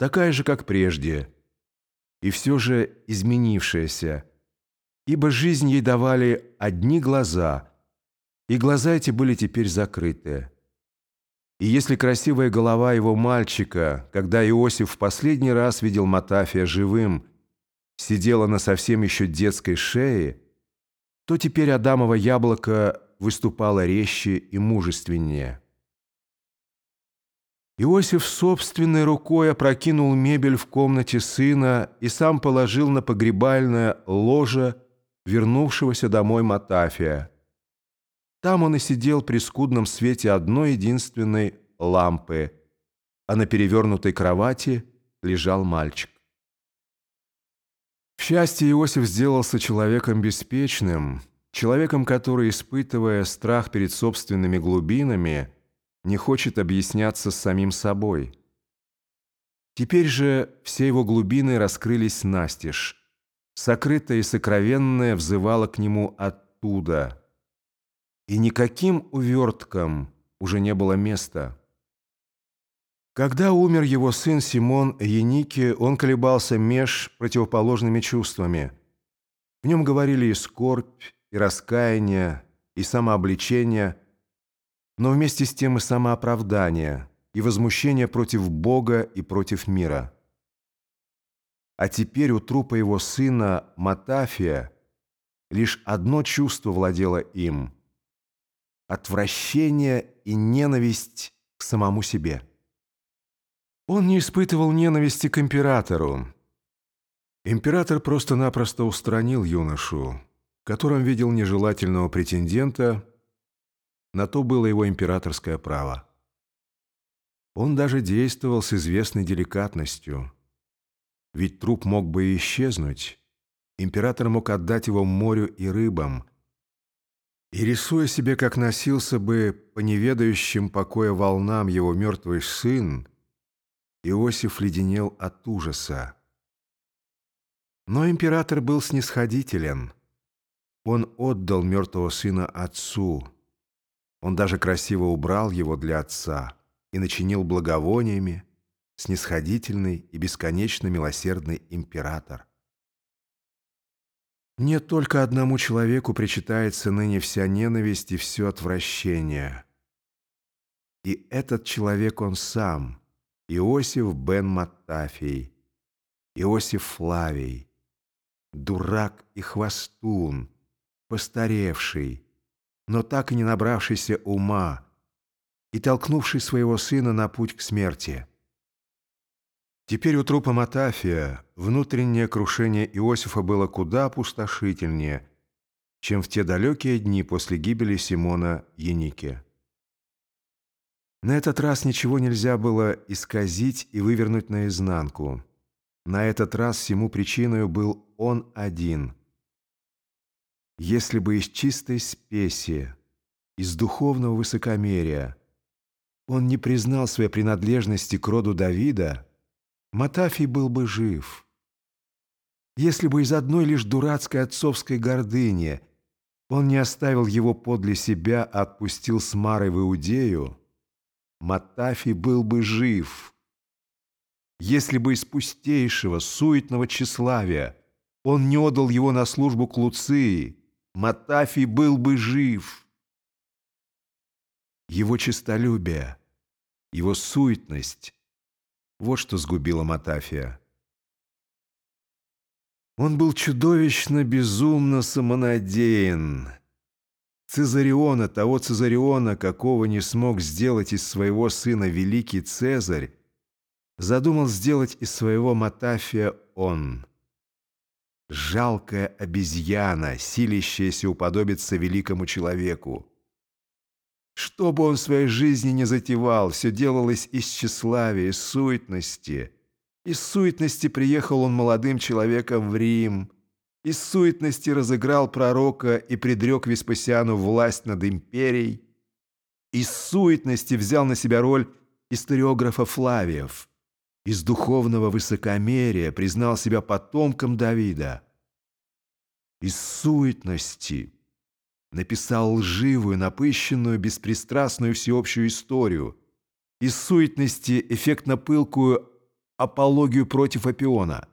такая же, как прежде, и все же изменившаяся, ибо жизнь ей давали одни глаза, и глаза эти были теперь закрыты. И если красивая голова его мальчика, когда Иосиф в последний раз видел Матафия живым, сидела на совсем еще детской шее, то теперь Адамово яблоко выступало резче и мужественнее. Иосиф собственной рукой опрокинул мебель в комнате сына и сам положил на погребальное ложе вернувшегося домой Матафия. Там он и сидел при скудном свете одной единственной лампы, а на перевернутой кровати лежал мальчик. В счастье Иосиф сделался человеком беспечным, человеком, который, испытывая страх перед собственными глубинами, не хочет объясняться с самим собой. Теперь же все его глубины раскрылись настежь. Сокрытое и сокровенное взывало к нему оттуда – и никаким уверткам уже не было места. Когда умер его сын Симон Яники, он колебался меж противоположными чувствами. В нем говорили и скорбь, и раскаяние, и самообличение, но вместе с тем и самооправдание, и возмущение против Бога и против мира. А теперь у трупа его сына Матафия лишь одно чувство владело им – отвращение и ненависть к самому себе. Он не испытывал ненависти к императору. Император просто-напросто устранил юношу, которым видел нежелательного претендента, на то было его императорское право. Он даже действовал с известной деликатностью, ведь труп мог бы исчезнуть, император мог отдать его морю и рыбам, и рисуя себе, как носился бы по неведающим покоя волнам его мертвый сын, Иосиф леденел от ужаса. Но император был снисходителен. Он отдал мертвого сына отцу. Он даже красиво убрал его для отца и начинил благовониями снисходительный и бесконечно милосердный император. Не только одному человеку причитается ныне вся ненависть и все отвращение. И этот человек он сам, Иосиф бен Маттафий, Иосиф Флавий, дурак и хвостун, постаревший, но так и не набравшийся ума и толкнувший своего сына на путь к смерти. Теперь у трупа Матафия внутреннее крушение Иосифа было куда опустошительнее, чем в те далекие дни после гибели Симона Яники. На этот раз ничего нельзя было исказить и вывернуть наизнанку. На этот раз всему причиной был он один. Если бы из чистой спеси, из духовного высокомерия он не признал своей принадлежности к роду Давида, Матафий был бы жив. Если бы из одной лишь дурацкой отцовской гордыни он не оставил его подле себя, а отпустил с Марой в Иудею, Матафий был бы жив. Если бы из пустейшего, суетного тщеславия он не отдал его на службу к Луции, Матафий был бы жив. Его честолюбие, его суетность вот что сгубило Матафия. Он был чудовищно, безумно самонадеян. Цезариона, того Цезариона, какого не смог сделать из своего сына великий Цезарь, задумал сделать из своего Матафия он. Жалкая обезьяна, силящаяся уподобиться великому человеку. Что бы он в своей жизни не затевал, все делалось из тщеславия, из суетности. Из суетности приехал он молодым человеком в Рим. Из суетности разыграл пророка и предрек Веспасиану власть над империей. Из суетности взял на себя роль историографа Флавиев. Из духовного высокомерия признал себя потомком Давида. Из суетности написал лживую, напыщенную, беспристрастную всеобщую историю, из суетности эффектно пылкую апологию против Апиона.